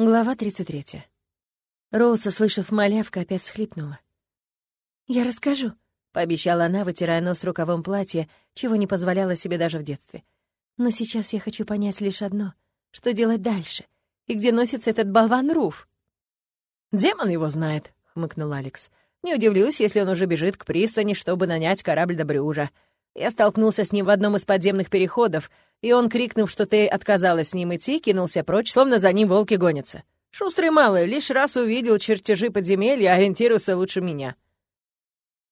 Глава 33. Роуз, услышав малявка, опять схлипнула. «Я расскажу», — пообещала она, вытирая нос рукавом платья, чего не позволяла себе даже в детстве. «Но сейчас я хочу понять лишь одно — что делать дальше, и где носится этот болван Руф?» «Демон его знает», — хмыкнул Алекс. «Не удивлюсь, если он уже бежит к пристани, чтобы нанять корабль до Брюжа. Я столкнулся с ним в одном из подземных переходов, и он, крикнув, что ты отказалась с ним идти, кинулся прочь, словно за ним волки гонятся. Шустрый малый, лишь раз увидел чертежи подземелья, ориентируется лучше меня».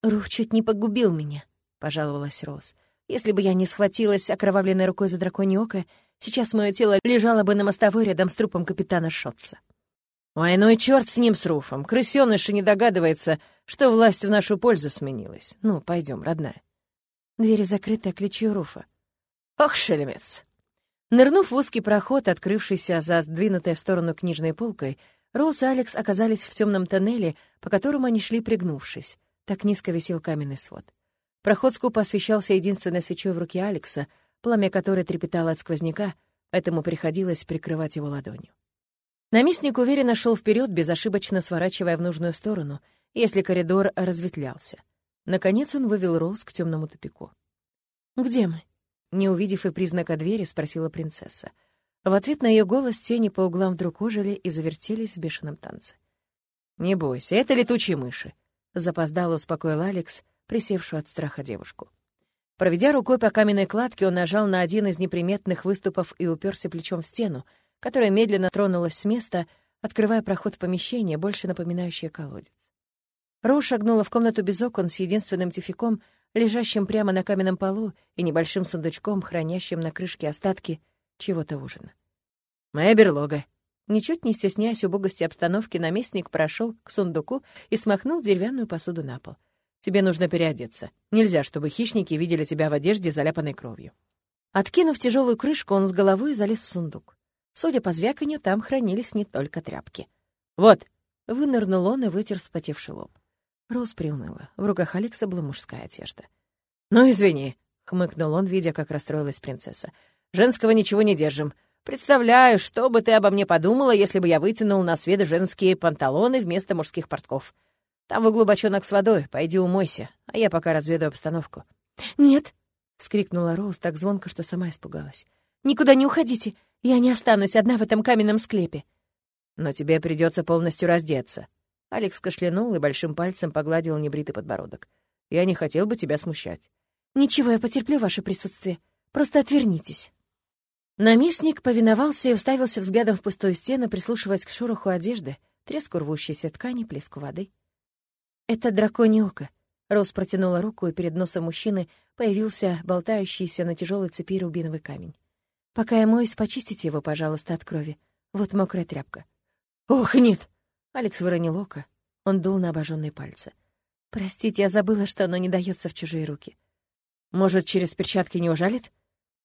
«Руф чуть не погубил меня», — пожаловалась Роз. «Если бы я не схватилась окровавленной рукой за драконье око, сейчас мое тело лежало бы на мостовой рядом с трупом капитана Шотца». «Ой, ну и черт с ним, с Руфом. Крысёныш и не догадывается, что власть в нашу пользу сменилась. Ну, пойдем, родная». Дверь закрыта, ключи у Руфа. Ох, шелемец! Нырнув в узкий проход, открывшийся за сдвинутой в сторону книжной полкой, Роуз и Алекс оказались в темном тоннеле, по которому они шли пригнувшись. Так низко висел каменный свод. Проход скупо освещался единственной свечой в руке Алекса, пламя которой трепетало от сквозняка, этому приходилось прикрывать его ладонью. Наместник уверенно шел вперед, безошибочно сворачивая в нужную сторону, если коридор разветвлялся. Наконец он вывел Роуз к темному тупику. «Где мы?» Не увидев и признака двери, спросила принцесса. В ответ на ее голос тени по углам вдруг ожили и завертелись в бешеном танце. «Не бойся, это летучие мыши», — запоздало успокоил Алекс, присевшую от страха девушку. Проведя рукой по каменной кладке, он нажал на один из неприметных выступов и уперся плечом в стену, которая медленно тронулась с места, открывая проход в помещение, больше напоминающее колодец. Роу шагнула в комнату без окон с единственным тюфяком, лежащим прямо на каменном полу и небольшим сундучком, хранящим на крышке остатки чего-то ужина. «Моя берлога». Ничуть не стесняясь убогости обстановки, наместник прошел к сундуку и смахнул деревянную посуду на пол. «Тебе нужно переодеться. Нельзя, чтобы хищники видели тебя в одежде, заляпанной кровью». Откинув тяжелую крышку, он с головой залез в сундук. Судя по звяканью, там хранились не только тряпки. «Вот!» — вынырнул он и вытер вспотевший лоб. Роуз приуныла. В руках Алекса была мужская одежда. «Ну, извини», — хмыкнул он, видя, как расстроилась принцесса. «Женского ничего не держим. Представляю, что бы ты обо мне подумала, если бы я вытянул на свет женские панталоны вместо мужских портков. Там в углу бочонок с водой, пойди умойся, а я пока разведу обстановку». «Нет!» — вскрикнула Роуз так звонко, что сама испугалась. «Никуда не уходите! Я не останусь одна в этом каменном склепе!» «Но тебе придется полностью раздеться», Алекс кашлянул и большим пальцем погладил небритый подбородок. «Я не хотел бы тебя смущать». «Ничего, я потерплю ваше присутствие. Просто отвернитесь». Наместник повиновался и уставился взглядом в пустую стену, прислушиваясь к шороху одежды, треску рвущейся ткани, плеску воды. «Это драконье око». Роуз протянула руку, и перед носом мужчины появился болтающийся на тяжелой цепи рубиновый камень. «Пока я моюсь, почистите его, пожалуйста, от крови. Вот мокрая тряпка». «Ох, нет!» Алекс выронил око. Он дул на обожженные пальцы. «Простите, я забыла, что оно не дается в чужие руки». «Может, через перчатки не ужалит?»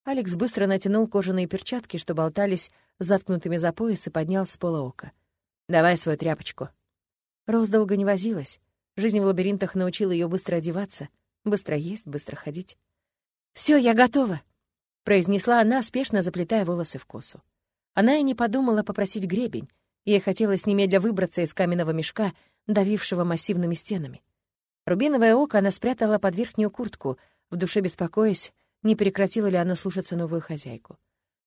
Алекс быстро натянул кожаные перчатки, что болтались заткнутыми за пояс, и поднял с пола око. «Давай свою тряпочку». Роуз долго не возилась. Жизнь в лабиринтах научила ее быстро одеваться, быстро есть, быстро ходить. Все, я готова», — произнесла она, спешно заплетая волосы в косу. Она и не подумала попросить гребень, Ей хотелось немедля выбраться из каменного мешка, давившего массивными стенами. Рубиновое око она спрятала под верхнюю куртку, в душе беспокоясь, не прекратила ли оно слушаться новую хозяйку.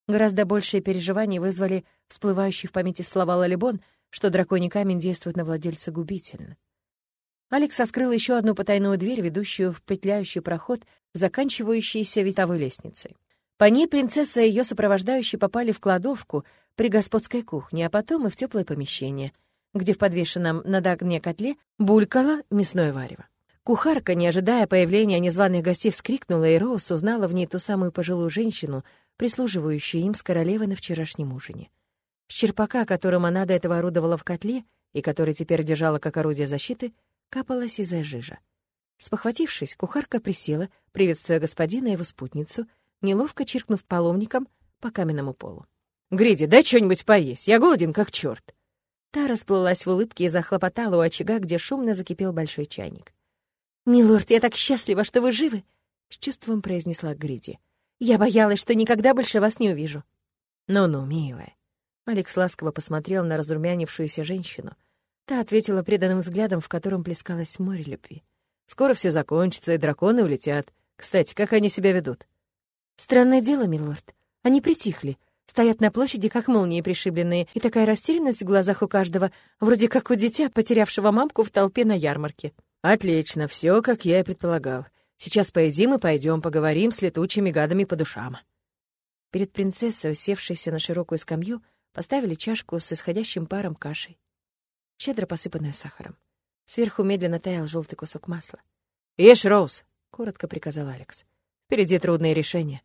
Гораздо большие переживания вызвали всплывающие в памяти слова Лалибон, что драконий камень действует на владельца губительно. Алекс открыл еще одну потайную дверь, ведущую в петляющий проход, заканчивающийся витовой лестницей. По ней принцесса и ее сопровождающие попали в кладовку, при господской кухне, а потом и в теплое помещение, где в подвешенном над огне котле булькало мясное варево. Кухарка, не ожидая появления незваных гостей, вскрикнула, и Роуз узнала в ней ту самую пожилую женщину, прислуживающую им с королевой на вчерашнем ужине. С черпака, которым она до этого орудовала в котле, и который теперь держала как орудие защиты, капала сизая жижа. Спохватившись, кухарка присела, приветствуя господина и его спутницу, неловко чиркнув половником по каменному полу. «Гриди, дай что-нибудь поесть, я голоден как черт. Та расплылась в улыбке и захлопотала у очага, где шумно закипел большой чайник. «Милорд, я так счастлива, что вы живы!» — с чувством произнесла Гриди. «Я боялась, что никогда больше вас не увижу». «Ну-ну, милая». Алекс ласково посмотрел на разрумянившуюся женщину. Та ответила преданным взглядом, в котором плескалось море любви. «Скоро все закончится, и драконы улетят. Кстати, как они себя ведут?» «Странное дело, милорд. Они притихли. Стоят на площади, как молнии пришибленные, и такая растерянность в глазах у каждого, вроде как у дитя, потерявшего мамку в толпе на ярмарке». «Отлично, все, как я и предполагал. Сейчас поедим и пойдем поговорим с летучими гадами по душам». Перед принцессой, усевшейся на широкую скамью, поставили чашку с исходящим паром кашей, щедро посыпанную сахаром. Сверху медленно таял желтый кусок масла. «Ешь, Роуз!» — коротко приказал Алекс. «Впереди трудные решения».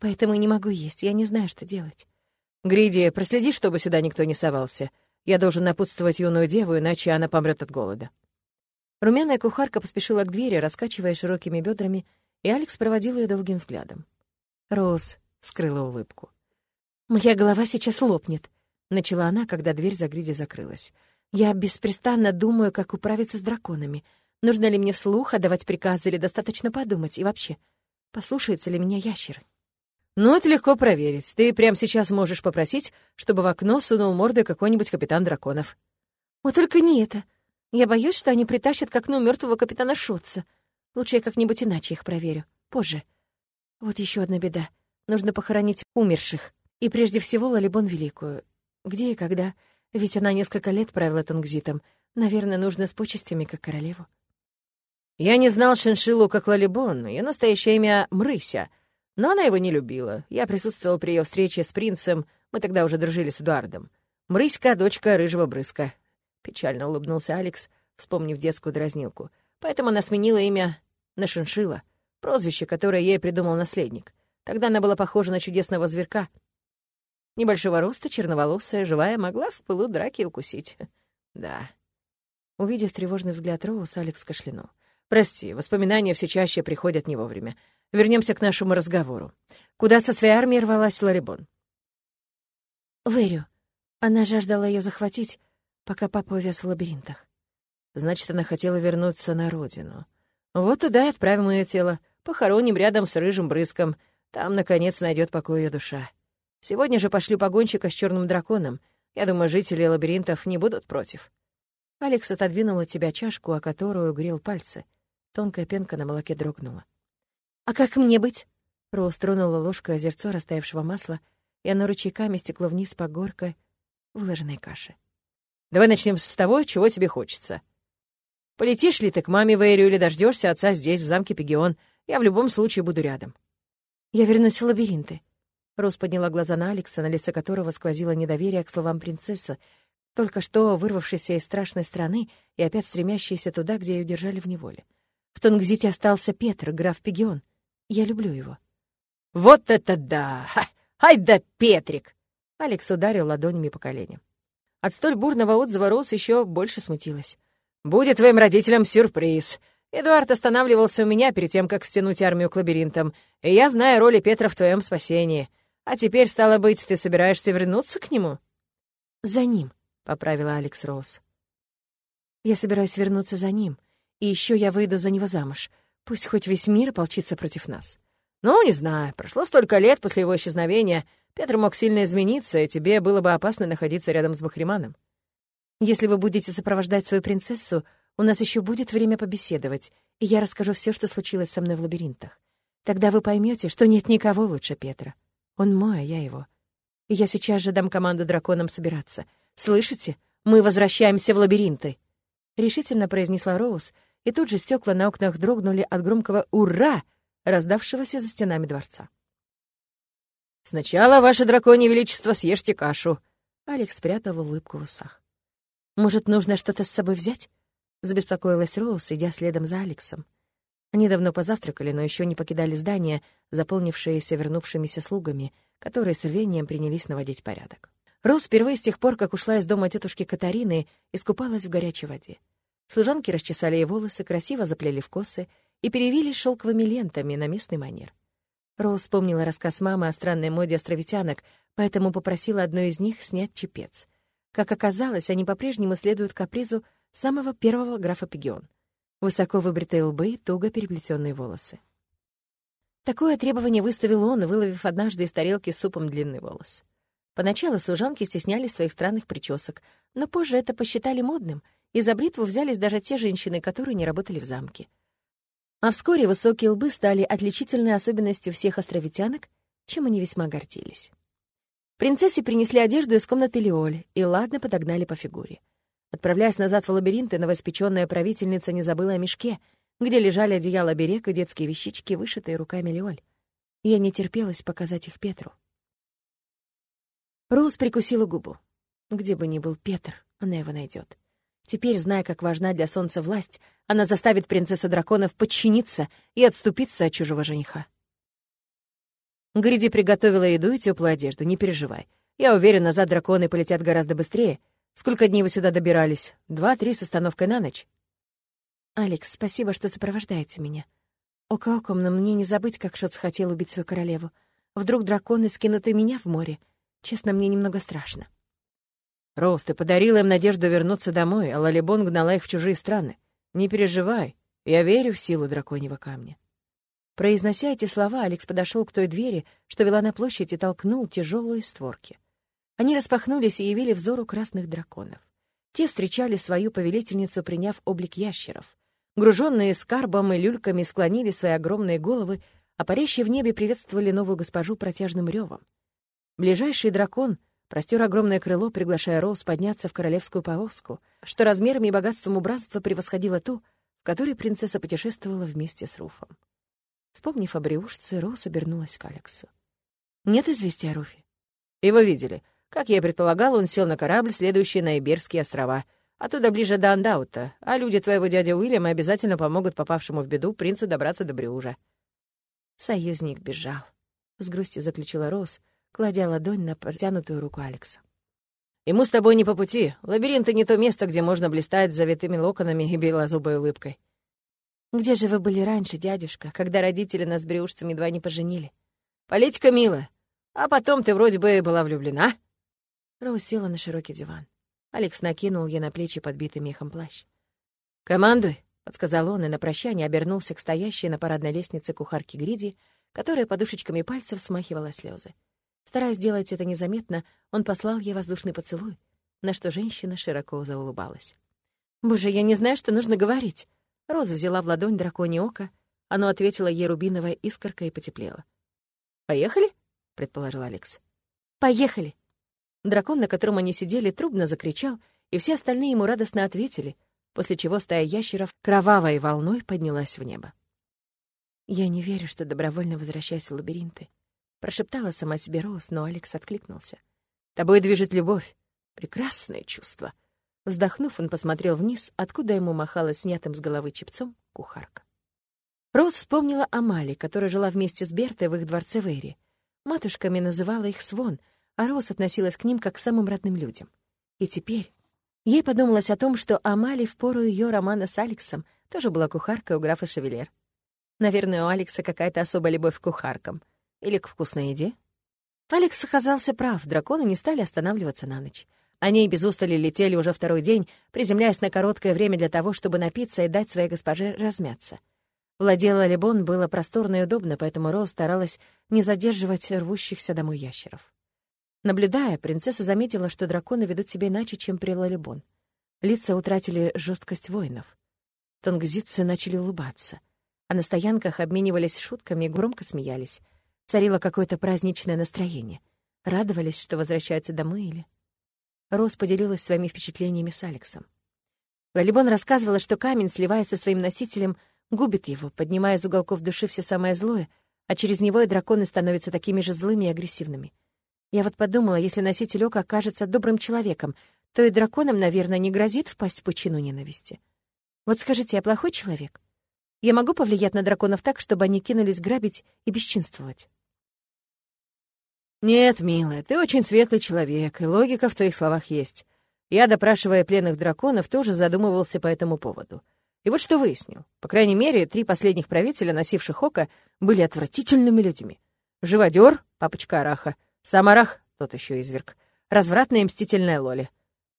«Поэтому и не могу есть, я не знаю, что делать». «Гриди, проследи, чтобы сюда никто не совался. Я должен напутствовать юную деву, иначе она помрет от голода». Румяная кухарка поспешила к двери, раскачивая широкими бедрами, и Алекс проводил ее долгим взглядом. «Роуз», — скрыла улыбку. «Моя голова сейчас лопнет», — начала она, когда дверь за Гриди закрылась. «Я беспрестанно думаю, как управиться с драконами. Нужно ли мне вслух отдавать приказы или достаточно подумать? И вообще, послушается ли меня ящер?» «Ну, это легко проверить. Ты прямо сейчас можешь попросить, чтобы в окно сунул мордой какой-нибудь капитан драконов». «О, только не это. Я боюсь, что они притащат к окну мертвого капитана Шотца. Лучше я как-нибудь иначе их проверю. Позже. Вот еще одна беда. Нужно похоронить умерших. И прежде всего Лалибон Великую. Где и когда? Ведь она несколько лет правила Тунгзитом. Наверное, нужно с почестями, как королеву. Я не знал Шиншилу как Лалибон, ее настоящее имя Мрыся, но она его не любила. Я присутствовал при ее встрече с принцем, мы тогда уже дружили с Эдуардом. Мрыська — дочка рыжего брыска. Печально улыбнулся Алекс, вспомнив детскую дразнилку. Поэтому она сменила имя на Шиншила, прозвище, которое ей придумал наследник. Тогда она была похожа на чудесного зверка — Небольшого роста, черноволосая, живая, могла в пылу драки укусить. Да. Увидев тревожный взгляд Роуз, Алекс кашлянул. «Прости, воспоминания все чаще приходят не вовремя. Вернемся к нашему разговору. Куда со своей армией рвалась Ларибон?» «В Она жаждала ее захватить, пока папа увяз в лабиринтах». «Значит, она хотела вернуться на родину. Вот туда и отправим ее тело. Похороним рядом с рыжим брызком. Там, наконец, найдет покой ее душа. Сегодня же пошлю погонщика с черным драконом. Я думаю, жители лабиринтов не будут против». Алекс отодвинул от тебя чашку, о которую грел пальцы. Тонкая пенка на молоке дрогнула. «А как мне быть?» Роуз тронула ложкой озерцо растаявшего масла, и оно ручейками стекло вниз по горкой выложенной каши. «Давай начнем с того, чего тебе хочется. Полетишь ли ты к маме в Эрию или дождешься отца здесь, в замке Пегион? Я в любом случае буду рядом». «Я вернусь в лабиринты. Рос подняла глаза на Алекса, на лице которого сквозило недоверие к словам принцессы, только что вырвавшейся из страшной страны и опять стремящейся туда, где ее держали в неволе. В Тунгзите остался Петр, граф Пегион. Я люблю его. «Вот это да! Ай да Петрик!» Алекс ударил ладонями по коленям. От столь бурного отзыва Рос еще больше смутилась. «Будет твоим родителям сюрприз. Эдуард останавливался у меня перед тем, как стянуть армию к лабиринтам, и я знаю роли Петра в твоем спасении. А теперь, стало быть, ты собираешься вернуться к нему?» «За ним», — поправила Алекс Роуз. «Я собираюсь вернуться за ним, и еще я выйду за него замуж. Пусть хоть весь мир ополчится против нас». «Ну, не знаю. Прошло столько лет после его исчезновения. Петр мог сильно измениться, и тебе было бы опасно находиться рядом с Бахриманом». «Если вы будете сопровождать свою принцессу, у нас еще будет время побеседовать, и я расскажу все, что случилось со мной в лабиринтах. Тогда вы поймете, что нет никого лучше Петра». Он мой, а я его. И я сейчас же дам команду драконам собираться. Слышите? Мы возвращаемся в лабиринты!» Решительно произнесла Роуз, и тут же стекла на окнах дрогнули от громкого «Ура!», раздавшегося за стенами дворца. «Сначала, ваше драконье величество, съешьте кашу!» Алекс спрятал улыбку в усах. «Может, нужно что-то с собой взять?» Забеспокоилась Роуз, идя следом за Алексом. Они давно позавтракали, но еще не покидали здание, заполнившееся вернувшимися слугами, которые с рвением принялись наводить порядок. Роуз впервые с тех пор, как ушла из дома тетушки Катарины, искупалась в горячей воде. Служанки расчесали ей волосы, красиво заплели в косы и перевились шелковыми лентами на местный манер. Роуз вспомнила рассказ мамы о странной моде островитянок, поэтому попросила одну из них снять чепец. Как оказалось, они по-прежнему следуют капризу самого первого графа Пегион — Высоко выбритые лбы, туго переплетенные волосы. Такое требование выставил он, выловив однажды из тарелки супом длинный волос. Поначалу служанки стеснялись своих странных причесок, но позже это посчитали модным, и за бритву взялись даже те женщины, которые не работали в замке. А вскоре высокие лбы стали отличительной особенностью всех островитянок, чем они весьма гордились. Принцессе принесли одежду из комнаты Леоль и ладно подогнали по фигуре. Отправляясь назад в лабиринты, новоспеченная правительница не забыла о мешке, где лежали одеяло берег и детские вещички, вышитые руками Леоль. Я не терпелась показать их Петру. Роуз прикусила губу. Где бы ни был Петр, она его найдет. Теперь, зная, как важна для солнца власть, она заставит принцессу драконов подчиниться и отступиться от чужого жениха. Гриди приготовила еду и теплую одежду, не переживай. Я уверена, назад драконы полетят гораздо быстрее. Сколько дней вы сюда добирались? Два-три с остановкой на ночь? Алекс, спасибо, что сопровождаете меня. Око оком, но мне не забыть, как Шотс хотел убить свою королеву. Вдруг драконы скинут и меня в море. Честно, мне немного страшно. Роуз, ты подарила им надежду вернуться домой, а Лалибон гнала их в чужие страны. Не переживай, я верю в силу драконьего камня. Произнося эти слова, Алекс подошел к той двери, что вела на площадь, и толкнул тяжелые створки. Они распахнулись и явили взору красных драконов. Те встречали свою повелительницу, приняв облик ящеров. Груженные скарбом и люльками склонили свои огромные головы, а парящие в небе приветствовали новую госпожу протяжным ревом. Ближайший дракон простер огромное крыло, приглашая Роуз подняться в королевскую повозку, что размерами и богатством убранства превосходило ту, в которой принцесса путешествовала вместе с Руфом. Вспомнив о брюшце, Роуз обернулась к Алексу. «Нет известия о Руфе?» «Его видели. Как я и предполагал, он сел на корабль, следующий на Иберские острова, оттуда ближе до Андаута, а люди твоего дяди Уильяма обязательно помогут попавшему в беду принцу добраться до Брюжа». «Союзник бежал», — с грустью заключила Роуз, кладя ладонь на протянутую руку Алекса. «Ему с тобой не по пути. Лабиринты не то место, где можно блистать завитыми локонами и белозубой улыбкой». «Где же вы были раньше, дядюшка, когда родители нас с брюшцем едва не поженили?» «Политика милая. А потом ты вроде бы была влюблена». Роуз села на широкий диван. Алекс накинул ей на плечи подбитый мехом плащ. «Командуй», — подсказал он и на прощание обернулся к стоящей на парадной лестнице кухарке Гриди, которая подушечками пальцев смахивала слезы. Стараясь сделать это незаметно, он послал ей воздушный поцелуй, на что женщина широко заулыбалась. «Боже, я не знаю, что нужно говорить!» Роза взяла в ладонь драконье око, оно ответило ей рубиновая искорка и потеплело. «Поехали?» — предположил Алекс. «Поехали!» Дракон, на котором они сидели, трубно закричал, и все остальные ему радостно ответили, после чего стая ящеров кровавой волной поднялась в небо. «Я не верю, что добровольно возвращаюсь в лабиринты», Прошептала сама себе Роуз, но Алекс откликнулся. «Тобой движет любовь. Прекрасное чувство». Вздохнув, он посмотрел вниз, откуда ему махала снятым с головы чепцом кухарка. Роуз вспомнила о Мали, которая жила вместе с Бертой в их дворце Вэри. Матушками называла их Свон, а Роуз относилась к ним как к самым родным людям. И теперь ей подумалось о том, что Амали в пору ее романа с Алексом тоже была кухаркой у графа Шевелер. Наверное, у Алекса какая-то особая любовь к кухаркам — или к вкусной еде? Алекс оказался прав, драконы не стали останавливаться на ночь. Они без устали летели уже второй день, приземляясь на короткое время для того, чтобы напиться и дать своей госпоже размяться. Владела Лебон было просторно и удобно, поэтому Роуз старалась не задерживать рвущихся домой ящеров. Наблюдая, принцесса заметила, что драконы ведут себя иначе, чем при Лалебон. Лица утратили жесткость воинов. Тонгзитцы начали улыбаться, а на стоянках обменивались шутками и громко смеялись — Царило какое-то праздничное настроение. Радовались, что возвращаются домой или... Рос поделилась своими впечатлениями с Алексом. Лалибон рассказывала, что камень, сливаясь со своим носителем, губит его, поднимая из уголков души все самое злое, а через него и драконы становятся такими же злыми и агрессивными. Я вот подумала, если носитель ока окажется добрым человеком, то и драконам, наверное, не грозит впасть в пучину ненависти. Вот скажите, я плохой человек? Я могу повлиять на драконов так, чтобы они кинулись грабить и бесчинствовать? «Нет, милая, ты очень светлый человек, и логика в твоих словах есть. Я, допрашивая пленных драконов, тоже задумывался по этому поводу. И вот что выяснил. По крайней мере, три последних правителя, носивших око, были отвратительными людьми. Живодер, папочка Араха, сам Арах, тот еще изверг, развратная и мстительная Лоли.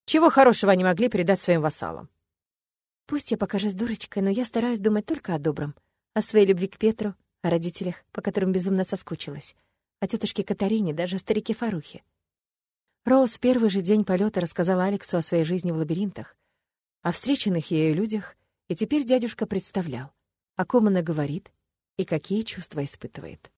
Чего хорошего они могли передать своим вассалам? Пусть я покажусь дурочкой, но я стараюсь думать только о добром. О своей любви к Петру, о родителях, по которым безумно соскучилась о тетушке Катарине, даже о старике Фарухе. Роуз первый же день полета рассказала Алексу о своей жизни в лабиринтах, о встреченных ею людях, и теперь дядюшка представлял, о ком она говорит и какие чувства испытывает.